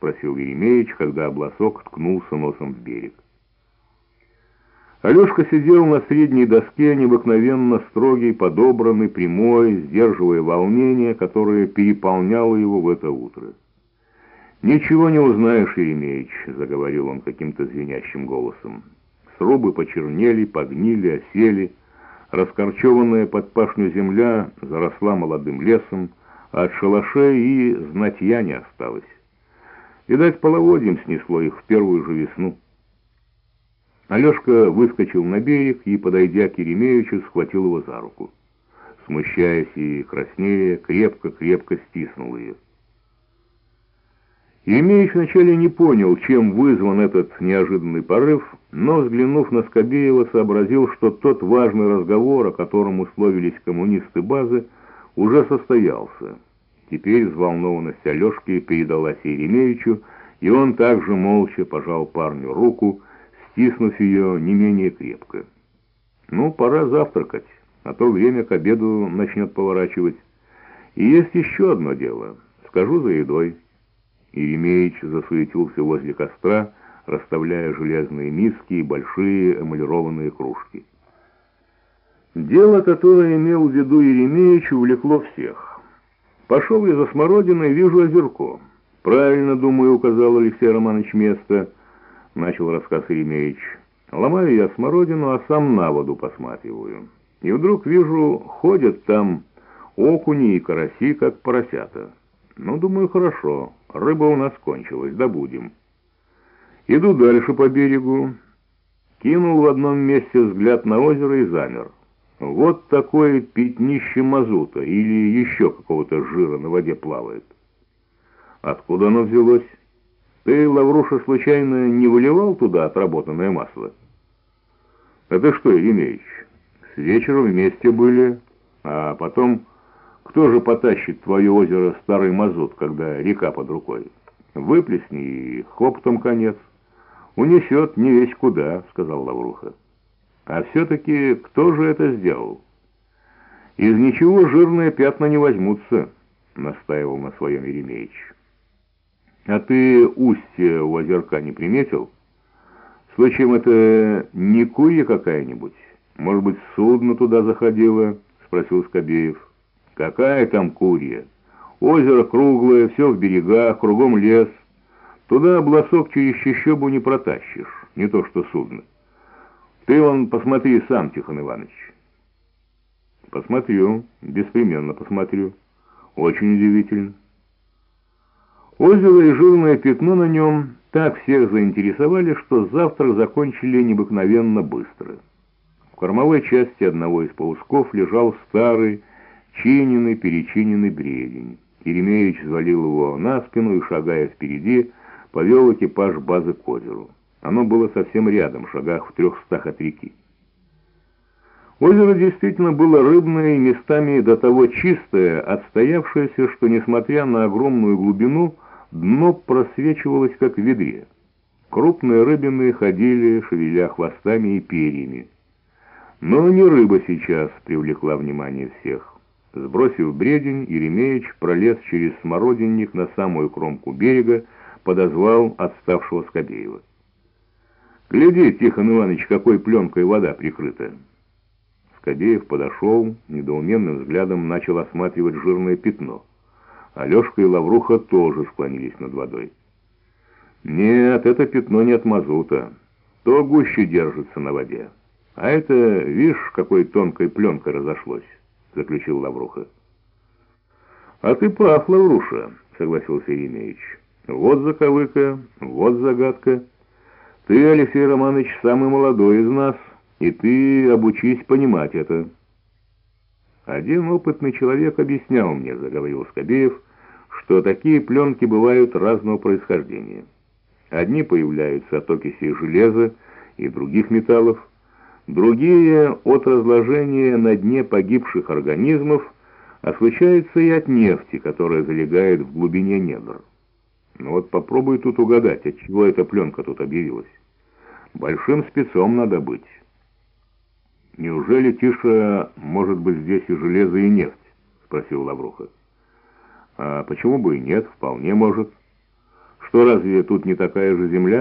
спросил Еремеевич, когда обласок ткнулся носом в берег. Алешка сидел на средней доске, необыкновенно строгий, подобранный, прямой, сдерживая волнение, которое переполняло его в это утро. «Ничего не узнаешь, Еремеич», — заговорил он каким-то звенящим голосом. Срубы почернели, погнили, осели. Раскорчеванная под пашню земля заросла молодым лесом, а от шалашей и знатья не осталось. Видать, половодьем снесло их в первую же весну. Алешка выскочил на берег и, подойдя к Еремеевичу, схватил его за руку. Смущаясь и краснея, крепко-крепко стиснул ее. Еремеевич вначале не понял, чем вызван этот неожиданный порыв, но, взглянув на Скобеева, сообразил, что тот важный разговор, о котором условились коммунисты базы, уже состоялся. Теперь взволнованность Алешки передалась Еремеевичу, и он также молча пожал парню руку, стиснув ее не менее крепко. «Ну, пора завтракать, а то время к обеду начнет поворачивать. И есть еще одно дело. Скажу за едой». Еремеич засуетился возле костра, расставляя железные миски и большие эмалированные кружки. Дело, которое имел в виду Еремеич, увлекло всех. «Пошел я за смородиной, вижу озерко». «Правильно, думаю, указал Алексей Романович место», — начал рассказ Еремеич. «Ломаю я смородину, а сам на воду посматриваю. И вдруг вижу, ходят там окуни и караси, как поросята. Ну, думаю, хорошо, рыба у нас кончилась, добудем». Иду дальше по берегу, кинул в одном месте взгляд на озеро и замер. Вот такое пятнище мазута или еще какого-то жира на воде плавает. Откуда оно взялось? Ты, Лавруша, случайно не выливал туда отработанное масло? Это что, Еремеич, с вечера вместе были, а потом кто же потащит твое озеро старый мазут, когда река под рукой? Выплесни и хоптом конец. Унесет не весь куда, сказал Лавруха. А все-таки кто же это сделал? Из ничего жирные пятна не возьмутся, настаивал на своем Еремеич. А ты устье у озерка не приметил? Случаем это не курья какая-нибудь? Может быть, судно туда заходило? Спросил Скобеев. Какая там курья? Озеро круглое, все в берегах, кругом лес. Туда обласок через щещобу не протащишь, не то что судно. Ты вон посмотри сам, Тихон Иванович. Посмотрю, беспременно посмотрю. Очень удивительно. Озеро и жирное пятно на нем так всех заинтересовали, что завтрак закончили необыкновенно быстро. В кормовой части одного из паусков лежал старый, чиненный, перечиненный бредень. Еремеевич завалил его на спину и, шагая впереди, повел экипаж базы к озеру. Оно было совсем рядом, в шагах в трехстах от реки. Озеро действительно было рыбное и местами до того чистое, отстоявшееся, что, несмотря на огромную глубину, дно просвечивалось, как в ведре. Крупные рыбины ходили, шевеля хвостами и перьями. Но не рыба сейчас привлекла внимание всех. Сбросив бредень, Еремеич пролез через смородинник на самую кромку берега, подозвал отставшего Скобеева. «Гляди, Тихон Иванович, какой пленкой вода прикрыта!» Скобеев подошел, недоуменным взглядом начал осматривать жирное пятно. Алешка и Лавруха тоже склонились над водой. «Нет, это пятно не от мазута. То гуще держится на воде. А это, видишь, какой тонкой пленкой разошлось», — заключил Лавруха. «А ты прав, Лавруша», — согласился Еремеевич. «Вот заковыка, вот загадка». Ты, Алексей Романович, самый молодой из нас, и ты обучись понимать это. Один опытный человек объяснял мне, заговорил Скобеев, что такие пленки бывают разного происхождения. Одни появляются от окиси железа и других металлов, другие от разложения на дне погибших организмов, а случается и от нефти, которая залегает в глубине недр. Ну вот попробуй тут угадать, от чего эта пленка тут объявилась. Большим спецом надо быть. Неужели, Тиша, может быть здесь и железо, и нефть? Спросил Лавруха. А почему бы и нет, вполне может. Что разве тут не такая же земля?